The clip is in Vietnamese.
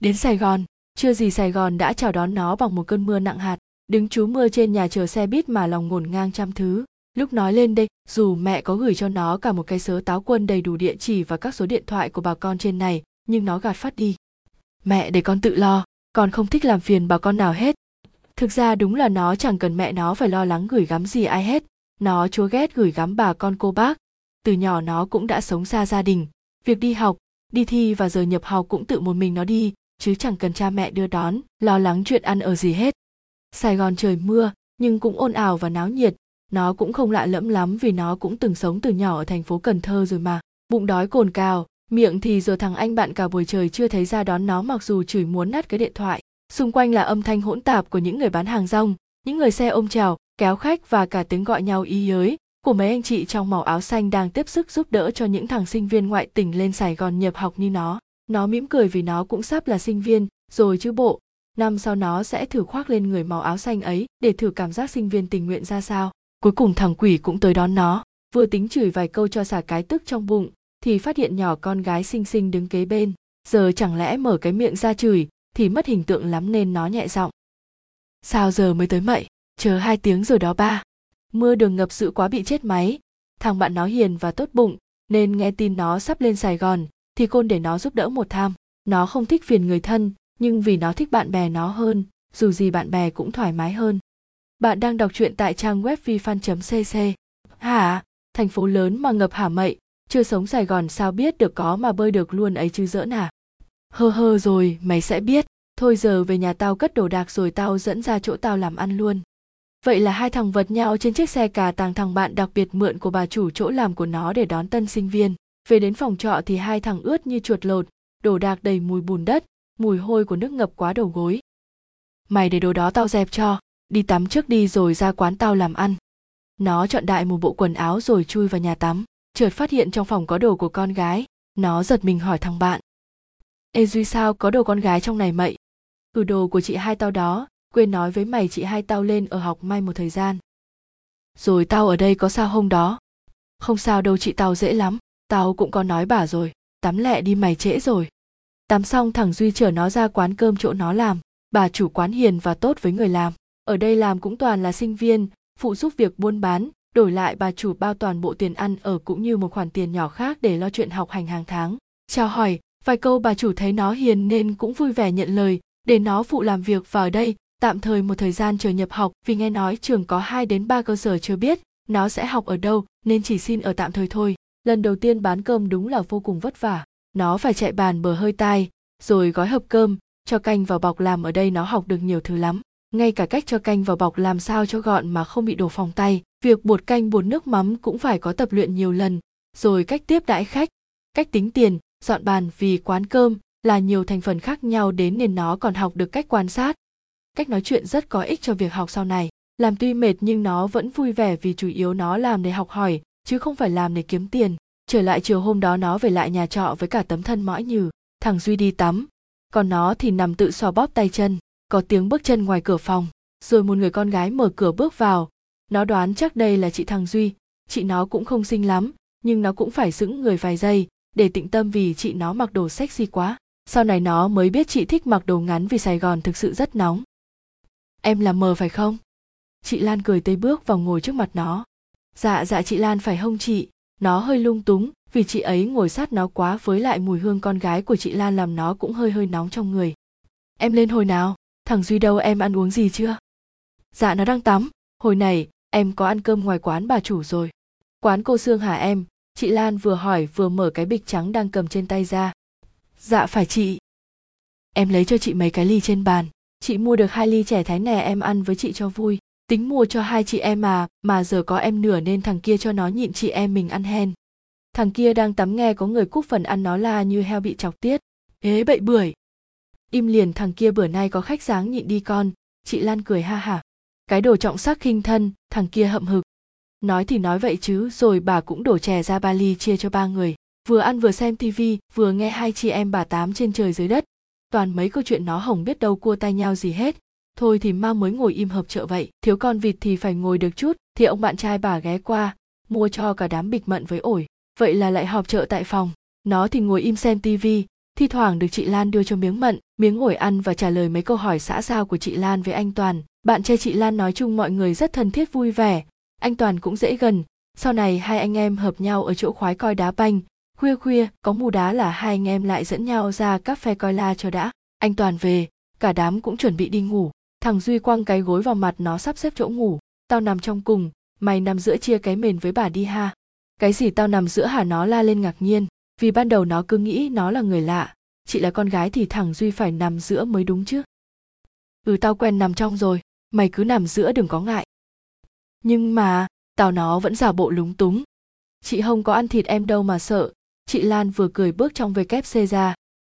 đến sài gòn, chưa gì sài gòn đã chào đón nó bằng một cơn mưa nặng hạt. Đứng trú mưa trên nhà chờ xe buýt mà lòng ngổn ngang trăm thứ. Lúc nói lên đây, dù mẹ có gửi cho nó cả một cái sớ táo quân đầy đủ địa chỉ và các số điện thoại của bà con trên này, nhưng nó gạt phát đi. Mẹ để con tự lo, con không thích làm phiền bà con nào hết. Thực ra đúng là nó chẳng cần mẹ nó phải lo lắng gửi gắm gì ai hết. Nó chúa ghét gửi gắm bà con cô bác. Từ nhỏ nó cũng đã sống xa gia đình. Việc đi học, đi thi và giờ nhập học cũng tự một mình nó đi chứ chẳng cần cha mẹ đưa đón, lo lắng chuyện ăn ở gì hết. Sài gòn trời mưa, nhưng cũng ồn ào và náo nhiệt. Nó cũng không lạ lẫm lắm vì nó cũng từng sống từ nhỏ ở thành phố cần thơ rồi mà. Bụng đói cồn cào, miệng thì giờ thằng anh bạn cả buổi trời chưa thấy ra đón nó mặc dù chửi muốn nát cái điện thoại. Xung quanh là âm thanh hỗn tạp của những người bán hàng rong, những người xe ôm trèo kéo khách và cả tiếng gọi nhau ý ới của mấy anh chị trong màu áo xanh đang tiếp sức giúp đỡ cho những thằng sinh viên ngoại tỉnh lên sài gòn nhập học như nó nó mỉm cười vì nó cũng sắp là sinh viên, rồi chứ bộ. Năm sau nó sẽ thử khoác lên người màu áo xanh ấy để thử cảm giác sinh viên tình nguyện ra sao. Cuối cùng thằng quỷ cũng tới đón nó. Vừa tính chửi vài câu cho xả cái tức trong bụng, thì phát hiện nhỏ con gái xinh xinh đứng kế bên. Giờ chẳng lẽ mở cái miệng ra chửi, thì mất hình tượng lắm nên nó nhẹ giọng. Sao giờ mới tới mậy? Chờ hai tiếng rồi đó ba. Mưa đường ngập dữ quá bị chết máy. Thằng bạn nó hiền và tốt bụng, nên nghe tin nó sắp lên sài gòn thì côn để nó giúp đỡ một tham. Nó không thích phiền người thân, nhưng vì nó thích bạn bè nó hơn, dù gì bạn bè cũng thoải mái hơn. Bạn đang đọc truyện tại trang web vifan.cc hả? Thành phố lớn mà ngập hả mậy. Chưa sống sài gòn sao biết được có mà bơi được luôn ấy chứ giỡn à? Hơ hơ rồi, mày sẽ biết. Thôi giờ về nhà tao cất đồ đạc rồi tao dẫn ra chỗ tao làm ăn luôn. Vậy là hai thằng vật nhau trên chiếc xe cà tàng thằng bạn đặc biệt mượn của bà chủ chỗ làm của nó để đón tân sinh viên về đến phòng trọ thì hai thằng ướt như chuột lột, đồ đạc đầy mùi bùn đất, mùi hôi của nước ngập quá đầu gối. Mày để đồ đó tao dẹp cho, đi tắm trước đi rồi ra quán tao làm ăn. Nó chọn đại một bộ quần áo rồi chui vào nhà tắm, chợt phát hiện trong phòng có đồ của con gái. Nó giật mình hỏi thằng bạn. Ê duy sao có đồ con gái trong này mậy? Ừ đồ của chị hai tao đó, quên nói với mày chị hai tao lên ở học may một thời gian. Rồi tao ở đây có sao hôm đó? Không sao đâu chị tao dễ lắm tao cũng có nói bà rồi, tắm lẹ đi mày trễ rồi. Tắm xong thằng duy chở nó ra quán cơm chỗ nó làm. Bà chủ quán hiền và tốt với người làm. Ở đây làm cũng toàn là sinh viên, phụ giúp việc buôn bán, đổi lại bà chủ bao toàn bộ tiền ăn ở cũng như một khoản tiền nhỏ khác để lo chuyện học hành hàng tháng. Chào hỏi, vài câu bà chủ thấy nó hiền nên cũng vui vẻ nhận lời, để nó phụ làm việc vào đây, tạm thời một thời gian chờ nhập học, vì nghe nói trường có 2 đến 3 cơ sở chưa biết, nó sẽ học ở đâu, nên chỉ xin ở tạm thời thôi. Lần đầu tiên bán cơm đúng là vô cùng vất vả. Nó phải chạy bàn bờ hơi tai, rồi gói hộp cơm, cho canh vào bọc làm ở đây nó học được nhiều thứ lắm. Ngay cả cách cho canh vào bọc làm sao cho gọn mà không bị đổ phòng tay. Việc bột canh bột nước mắm cũng phải có tập luyện nhiều lần. Rồi cách tiếp đãi khách, cách tính tiền, dọn bàn vì quán cơm là nhiều thành phần khác nhau đến nên nó còn học được cách quan sát, cách nói chuyện rất có ích cho việc học sau này làm tuy mệt nhưng nó vẫn vui vẻ vì chủ yếu nó làm để học hỏi chứ không phải làm để kiếm tiền. Trở lại chiều hôm đó nó về lại nhà trọ với cả tấm thân mỏi nhừ, thằng duy đi tắm. Còn nó thì nằm tự xò bóp tay chân, có tiếng bước chân ngoài cửa phòng, rồi một người con gái mở cửa bước vào. Nó đoán chắc đây là chị thằng duy. Chị nó cũng không xinh lắm, nhưng nó cũng phải giữ người vài giây để tĩnh tâm vì chị nó mặc đồ sexy quá. Sau này nó mới biết chị thích mặc đồ ngắn vì sài gòn thực sự rất nóng. Em là mờ phải không? Chị lan cười tây bước vào ngồi trước mặt nó dạ dạ chị lan, phải không chị? Nó hơi lung túng, vì chị ấy ngồi sát nó quá với lại mùi hương con gái của chị lan làm nó cũng hơi hơi nóng trong người. Em lên hồi nào? Thằng duy đâu? Em ăn uống gì chưa? Dạ nó đang tắm. Hồi này, em có ăn cơm ngoài quán bà chủ rồi. Quán cô sương hả em? Chị lan vừa hỏi vừa mở cái bịch trắng đang cầm trên tay ra. Dạ phải chị. Em lấy cho chị mấy cái ly trên bàn. Chị mua được hai ly chè thái nè em ăn với chị cho vui tính mua cho hai chị em mà mà giờ có em nửa nên thằng kia cho nó nhịn chị em mình ăn hen. Thằng kia đang tắm nghe có người cúc phần ăn nó la như heo bị chọc tiết. Ế bậy bưởi. Im liền thằng kia bữa nay có khách dáng nhịn đi con. Chị lan cười ha hả. Cái đồ trọng sắc khinh thân, thằng kia hậm hực. Nói thì nói vậy chứ, rồi bà cũng đổ chè ra ba ly chia cho ba người. Vừa ăn vừa xem tivi vừa nghe hai chị em bà tám trên trời dưới đất. Toàn mấy câu chuyện nó hồng biết đâu cua tay nhau gì hết thôi thì ma mới ngồi im hợp chợ vậy, thiếu con vịt thì phải ngồi được chút, thì ông bạn trai bà ghé qua, mua cho cả đám bịch mận với ổi. Vậy là lại họp chợ tại phòng, nó thì ngồi im xem tivi thi thoảng được chị lan đưa cho miếng mận, miếng ổi ăn và trả lời mấy câu hỏi xã giao của chị lan với anh toàn. Bạn trai chị lan nói chung mọi người rất thân thiết vui vẻ, anh toàn cũng dễ gần. Sau này hai anh em hợp nhau ở chỗ khoái coi đá banh. Khuya khuya, có mù đá là hai anh em lại dẫn nhau ra các phe coi la cho đã. Anh toàn về, cả đám cũng chuẩn bị đi ngủ thằng duy quăng cái gối vào mặt nó sắp xếp chỗ ngủ. Tao nằm trong cùng, mày nằm giữa chia cái mền với bà đi ha. Cái gì tao nằm giữa hả nó la lên ngạc nhiên, vì ban đầu nó cứ nghĩ nó là người lạ. Chị là con gái thì thằng duy phải nằm giữa mới đúng chứ. Ừ tao quen nằm trong rồi, mày cứ nằm giữa đừng có ngại. Nhưng mà, tao nó vẫn giả bộ lúng túng. Chị không có ăn thịt em đâu mà sợ. Chị lan vừa cười bước trong vkc ra